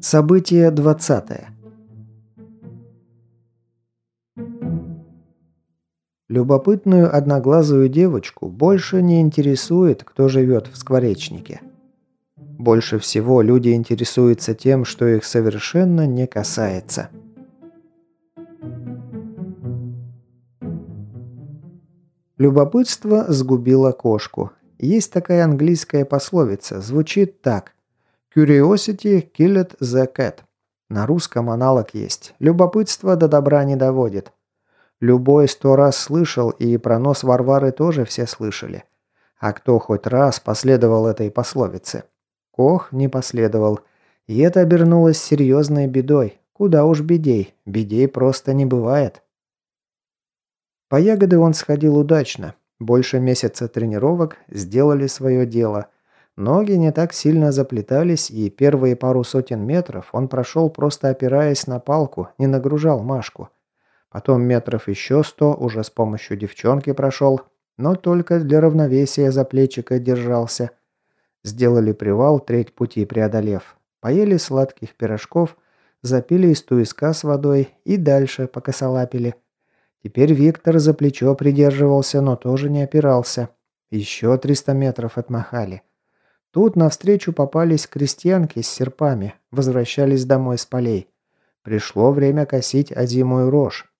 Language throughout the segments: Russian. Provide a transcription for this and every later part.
Событие 20. Любопытную одноглазую девочку больше не интересует, кто живет в скворечнике. Больше всего люди интересуются тем, что их совершенно не касается. Любопытство сгубило кошку. Есть такая английская пословица, звучит так – Curiosity killed the cat. На русском аналог есть. Любопытство до добра не доводит. Любой сто раз слышал, и про нос Варвары тоже все слышали. А кто хоть раз последовал этой пословице? Кох не последовал. И это обернулось серьезной бедой. Куда уж бедей. Бедей просто не бывает. По ягоды он сходил удачно. Больше месяца тренировок сделали свое дело – Ноги не так сильно заплетались, и первые пару сотен метров он прошел просто опираясь на палку, не нагружал Машку. Потом метров еще сто уже с помощью девчонки прошел, но только для равновесия за плечико держался. Сделали привал, треть пути преодолев. Поели сладких пирожков, запили из туиска с водой и дальше покосолапили. Теперь Виктор за плечо придерживался, но тоже не опирался. Еще триста метров отмахали. Тут навстречу попались крестьянки с серпами, возвращались домой с полей. Пришло время косить озимую рожь.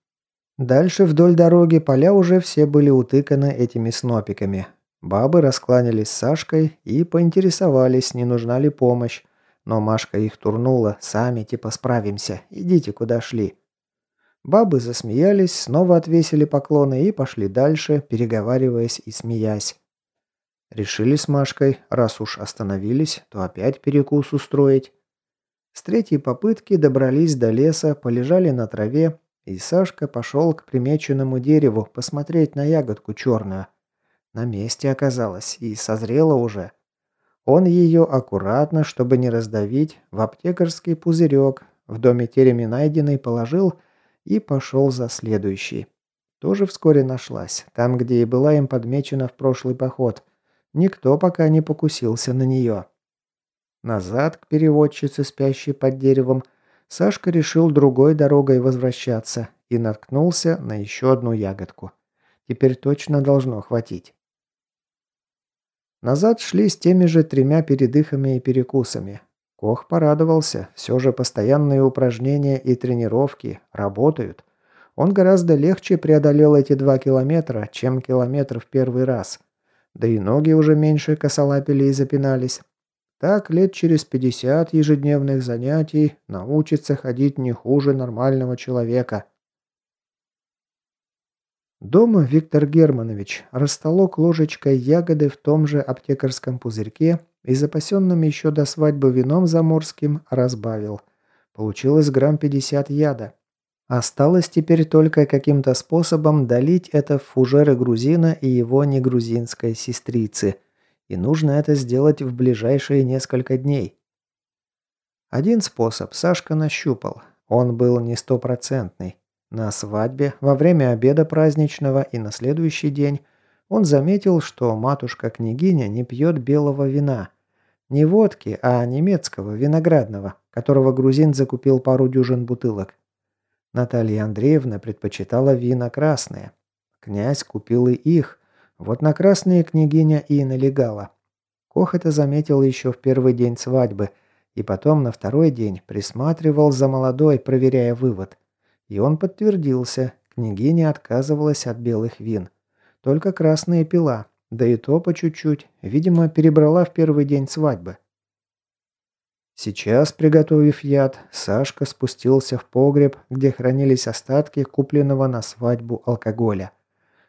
Дальше вдоль дороги поля уже все были утыканы этими снопиками. Бабы раскланялись с Сашкой и поинтересовались, не нужна ли помощь. Но Машка их турнула, сами типа справимся, идите куда шли. Бабы засмеялись, снова отвесили поклоны и пошли дальше, переговариваясь и смеясь. Решили с Машкой, раз уж остановились, то опять перекус устроить. С третьей попытки добрались до леса, полежали на траве, и Сашка пошел к примеченному дереву посмотреть на ягодку черную. На месте оказалась и созрела уже. Он ее аккуратно, чтобы не раздавить, в аптекарский пузырек, в доме тереми найденный положил и пошел за следующий. Тоже вскоре нашлась, там, где и была им подмечена в прошлый поход. Никто пока не покусился на нее. Назад к переводчице, спящей под деревом, Сашка решил другой дорогой возвращаться и наткнулся на еще одну ягодку. Теперь точно должно хватить. Назад шли с теми же тремя передыхами и перекусами. Кох порадовался, все же постоянные упражнения и тренировки работают. Он гораздо легче преодолел эти два километра, чем километр в первый раз – да и ноги уже меньше косолапили и запинались. Так лет через 50 ежедневных занятий научится ходить не хуже нормального человека. Дома Виктор Германович растолок ложечкой ягоды в том же аптекарском пузырьке и запасенным еще до свадьбы вином заморским разбавил. Получилось грамм 50 яда. Осталось теперь только каким-то способом долить это в фужеры грузина и его негрузинской сестрицы. И нужно это сделать в ближайшие несколько дней. Один способ Сашка нащупал. Он был не стопроцентный. На свадьбе, во время обеда праздничного и на следующий день он заметил, что матушка-княгиня не пьет белого вина. Не водки, а немецкого, виноградного, которого грузин закупил пару дюжин бутылок. Наталья Андреевна предпочитала вина красные. Князь купил и их. Вот на красные княгиня и налегала. Кох это заметил еще в первый день свадьбы, и потом на второй день присматривал за молодой, проверяя вывод. И он подтвердился, княгиня отказывалась от белых вин. Только красные пила, да и то по чуть-чуть, видимо, перебрала в первый день свадьбы. Сейчас, приготовив яд, Сашка спустился в погреб, где хранились остатки купленного на свадьбу алкоголя.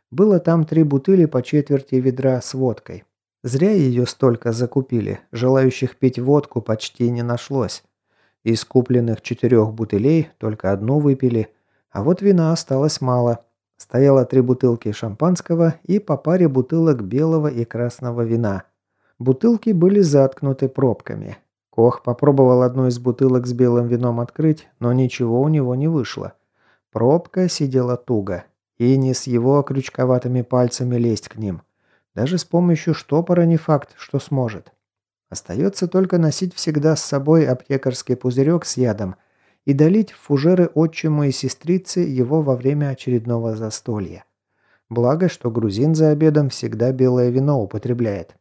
Было там три бутыли по четверти ведра с водкой. Зря ее столько закупили, желающих пить водку почти не нашлось. Из купленных четырех бутылей только одну выпили, а вот вина осталось мало. Стояло три бутылки шампанского и по паре бутылок белого и красного вина. Бутылки были заткнуты пробками. Кох попробовал одну из бутылок с белым вином открыть, но ничего у него не вышло. Пробка сидела туго, и не с его крючковатыми пальцами лезть к ним. Даже с помощью штопора не факт, что сможет. Остается только носить всегда с собой аптекарский пузырек с ядом и долить в фужеры отчиму и сестрицы его во время очередного застолья. Благо, что грузин за обедом всегда белое вино употребляет.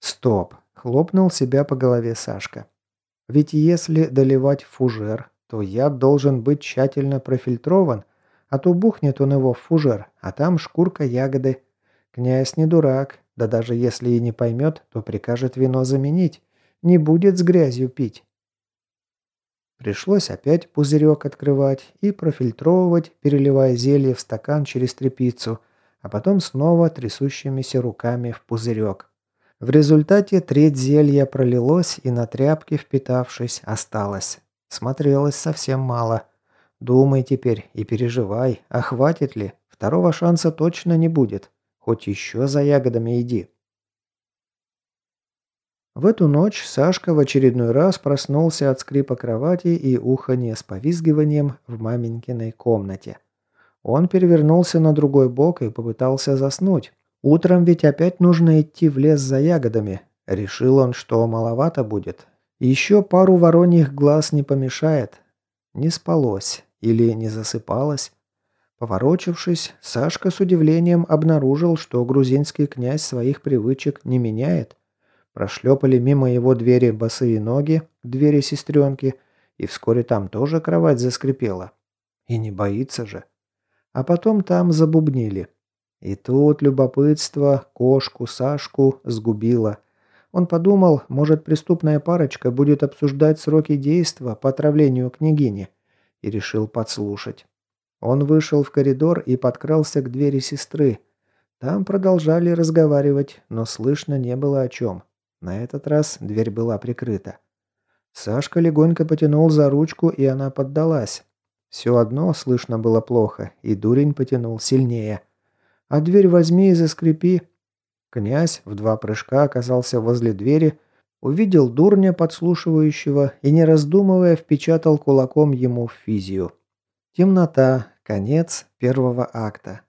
Стоп. Хлопнул себя по голове Сашка. Ведь если доливать фужер, то яд должен быть тщательно профильтрован, а то бухнет он его в фужер, а там шкурка ягоды. Князь не дурак, да даже если и не поймет, то прикажет вино заменить. Не будет с грязью пить. Пришлось опять пузырек открывать и профильтровывать, переливая зелье в стакан через тряпицу, а потом снова трясущимися руками в пузырек. В результате треть зелья пролилось и на тряпке, впитавшись, осталось. Смотрелось совсем мало. Думай теперь и переживай, а хватит ли? Второго шанса точно не будет. Хоть еще за ягодами иди. В эту ночь Сашка в очередной раз проснулся от скрипа кровати и уханья с повизгиванием в маменькиной комнате. Он перевернулся на другой бок и попытался заснуть, Утром ведь опять нужно идти в лес за ягодами. Решил он, что маловато будет. Еще пару вороньих глаз не помешает. Не спалось или не засыпалось. Поворочившись, Сашка с удивлением обнаружил, что грузинский князь своих привычек не меняет. Прошлепали мимо его двери босые ноги, двери сестренки, и вскоре там тоже кровать заскрипела. И не боится же. А потом там забубнили. И тут любопытство кошку Сашку сгубило. Он подумал, может преступная парочка будет обсуждать сроки действия по отравлению княгини, и решил подслушать. Он вышел в коридор и подкрался к двери сестры. Там продолжали разговаривать, но слышно не было о чем. На этот раз дверь была прикрыта. Сашка легонько потянул за ручку, и она поддалась. Все одно слышно было плохо, и дурень потянул сильнее – а дверь возьми и заскрипи». Князь в два прыжка оказался возле двери, увидел дурня подслушивающего и, не раздумывая, впечатал кулаком ему в физию. Темнота. Конец первого акта.